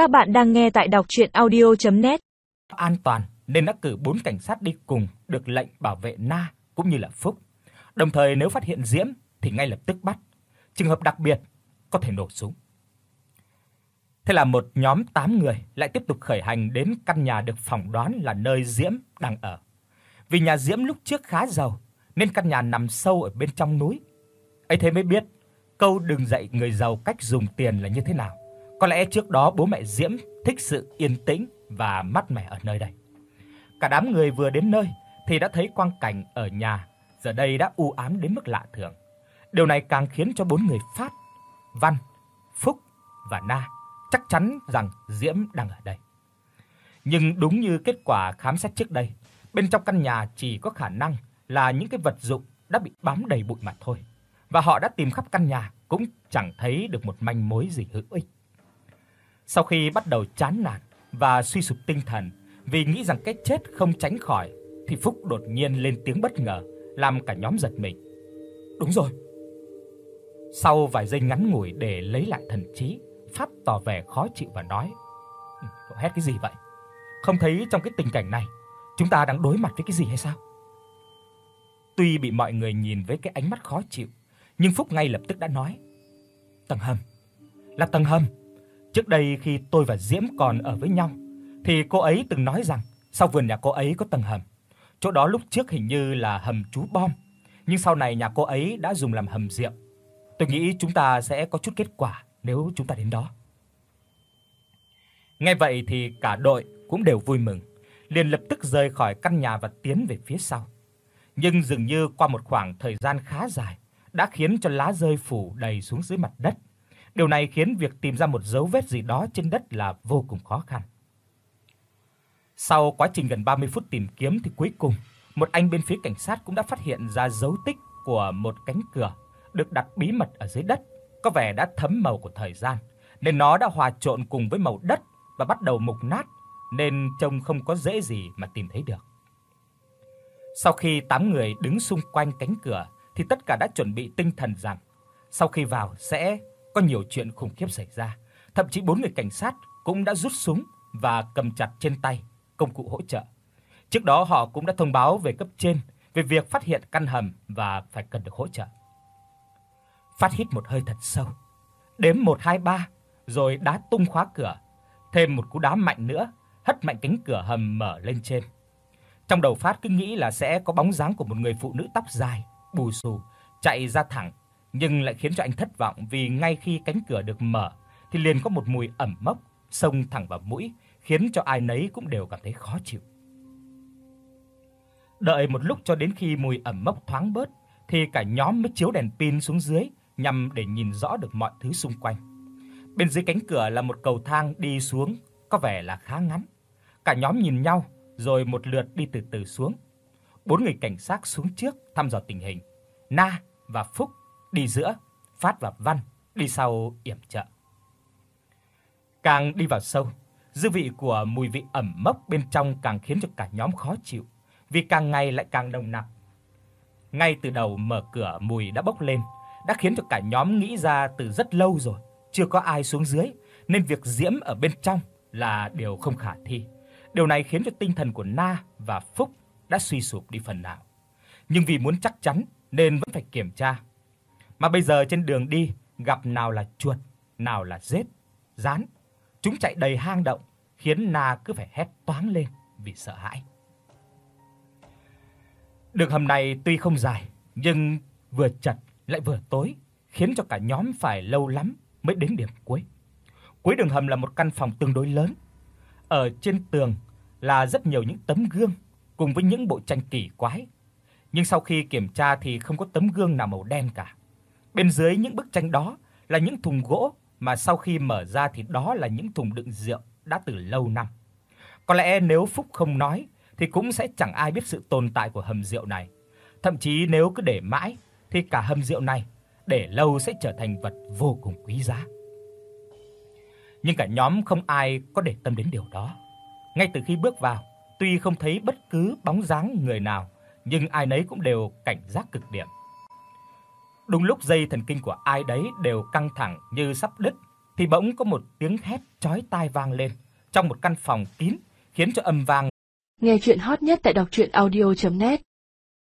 Các bạn đang nghe tại đọc audio net An toàn nên đã cử 4 cảnh sát đi cùng được lệnh bảo vệ Na cũng như là Phúc. Đồng thời nếu phát hiện Diễm thì ngay lập tức bắt. Trường hợp đặc biệt có thể nổ súng. Thế là một nhóm 8 người lại tiếp tục khởi hành đến căn nhà được phỏng đoán là nơi Diễm đang ở. Vì nhà Diễm lúc trước khá giàu nên căn nhà nằm sâu ở bên trong núi. Ấy thế mới biết câu đừng dạy người giàu cách dùng tiền là như thế nào. Có lẽ trước đó bố mẹ Diễm thích sự yên tĩnh và mát mẻ ở nơi đây. Cả đám người vừa đến nơi thì đã thấy quang cảnh ở nhà giờ đây đã u ám đến mức lạ thường. Điều này càng khiến cho bốn người Phát, Văn, Phúc và Na chắc chắn rằng Diễm đang ở đây. Nhưng đúng như kết quả khám xét trước đây, bên trong căn nhà chỉ có khả năng là những cái vật dụng đã bị bám đầy bụi mà thôi. Và họ đã tìm khắp căn nhà cũng chẳng thấy được một manh mối gì hữu ích. Sau khi bắt đầu chán nản và suy sụp tinh thần vì nghĩ rằng cái chết không tránh khỏi thì Phúc đột nhiên lên tiếng bất ngờ, làm cả nhóm giật mình. Đúng rồi. Sau vài giây ngắn ngủi để lấy lại thần trí, Phát tỏ vẻ khó chịu và nói: "Ừ, "Cậu hét cái gì vậy? Không thấy trong cái tình cảnh này chúng ta đang đối mặt với cái gì hay sao?" Tuy bị mọi người nhìn với cái ánh mắt khó chịu, nhưng Phúc ngay lập tức đã nói: "Tầng hầm, là tầng hầm. Trước đây khi tôi và Diễm còn ở với nhau thì cô ấy từng nói rằng sau vườn nhà cô ấy có tầng hầm. Chỗ đó lúc trước hình như là hầm trú bom, nhưng sau này nhà cô ấy đã dùng làm hầm rượu. Tôi nghĩ chúng ta sẽ có chút kết quả nếu chúng ta đến đó." Nghe vậy thì cả đội cũng đều vui mừng, liền lập tức rời khỏi căn nhà và tiến về phía sau. Nhưng dường như qua một khoảng thời gian khá dài đã khiến cho lá rơi phủ đầy xuống dưới mặt đất. Điều này khiến việc tìm ra một dấu vết gì đó trên đất là vô cùng khó khăn. Sau quá trình gần 30 phút tìm kiếm thì cuối cùng, một anh bên phía cảnh sát cũng đã phát hiện ra dấu tích của một cánh cửa được đặt bí mật ở dưới đất, có vẻ đã thấm màu của thời gian, nên nó đã hòa trộn cùng với màu đất và bắt đầu mục nát, nên trông không có dễ gì mà tìm thấy được. Sau khi 8 người đứng xung quanh cánh cửa thì tất cả đã chuẩn bị tinh thần rằng sau khi vào sẽ có nhiều chuyện khủng khiếp xảy ra. Thậm chí bốn người cảnh sát cũng đã rút súng và cầm chặt trên tay công cụ hỗ trợ. Trước đó họ cũng đã thông báo về cấp trên về việc phát hiện căn hầm và phải cần được hỗ trợ. Phát hít một hơi thật sâu, đếm 1 2 3 rồi đá tung khóa cửa, thêm một cú đá mạnh nữa, hất mạnh cánh cửa hầm mở lên trên. Trong đầu Phát cứ nghĩ là sẽ có bóng dáng của một người phụ nữ tóc dài, bù xù chạy ra thẳng, nhưng lại khiến cho anh thất vọng vì ngay khi cánh cửa được mở thì liền có một mùi ẩm mốc xông thẳng vào mũi, khiến cho ai nấy cũng đều cảm thấy khó chịu. Đợi một lúc cho đến khi mùi ẩm mốc thoáng bớt thì cả nhóm mới chiếu đèn pin xuống dưới nhằm để nhìn rõ được mọi thứ xung quanh. Bên dưới cánh cửa là một cầu thang đi xuống, có vẻ là khá ngắn. Cả nhóm nhìn nhau rồi một lượt đi từ từ xuống. Bốn người cảnh sát xuống trước thăm dò tình hình. Na và Phúc đi giữa, Phát và Văn đi sau yểm trợ. Càng đi vào sâu, dư vị của mùi vị ẩm mốc bên trong càng khiến cho cả nhóm khó chịu, vì càng ngày lại càng nồng nặc. Ngay từ đầu mở cửa mùi đã bốc lên, đã khiến cho cả nhóm nghĩ ra từ rất lâu rồi, chưa có ai xuống dưới, nên việc diễm ở bên trong là điều không khả thi. Điều này khiến cho tinh thần của Na và Phúc đã suy sụp đi phần nào. Nhưng vì muốn chắc chắn nên vẫn phải kiểm tra. Mà bây giờ trên đường đi gặp nào là chuột, nào là rết, rán, chúng chạy đầy hang động, khiến Na cứ phải hét toáng lên vì sợ hãi. Đường hầm này tuy không dài, nhưng vừa chật lại vừa tối, khiến cho cả nhóm phải lâu lắm mới đến điểm cuối. Cuối đường hầm là một căn phòng tương đối lớn. Ở trên tường là rất nhiều những tấm gương cùng với những bộ tranh kỳ quái. Nhưng sau khi kiểm tra thì không có tấm gương nào màu đen cả. Bên dưới những bức tranh đó là những thùng gỗ mà sau khi mở ra thì đó là những thùng đựng rượu đã từ lâu năm. Có lẽ nếu Phúc không nói thì cũng sẽ chẳng ai biết sự tồn tại của hầm rượu này. Thậm chí nếu cứ để mãi thì cả hầm rượu này để lâu sẽ trở thành vật vô cùng quý giá. Nhưng cả nhóm không ai có để tâm đến điều đó. Ngay từ khi bước vào, tuy không thấy bất cứ bóng dáng người nào, nhưng ai nấy cũng đều cảnh giác cực điểm. Đúng lúc dây thần kinh của ai đấy đều căng thẳng như sắp đứt thì bỗng có một tiếng hét chói tai vang lên trong một căn phòng kín, khiến cho âm vang. Nghe truyện hot nhất tại doctruyenaudio.net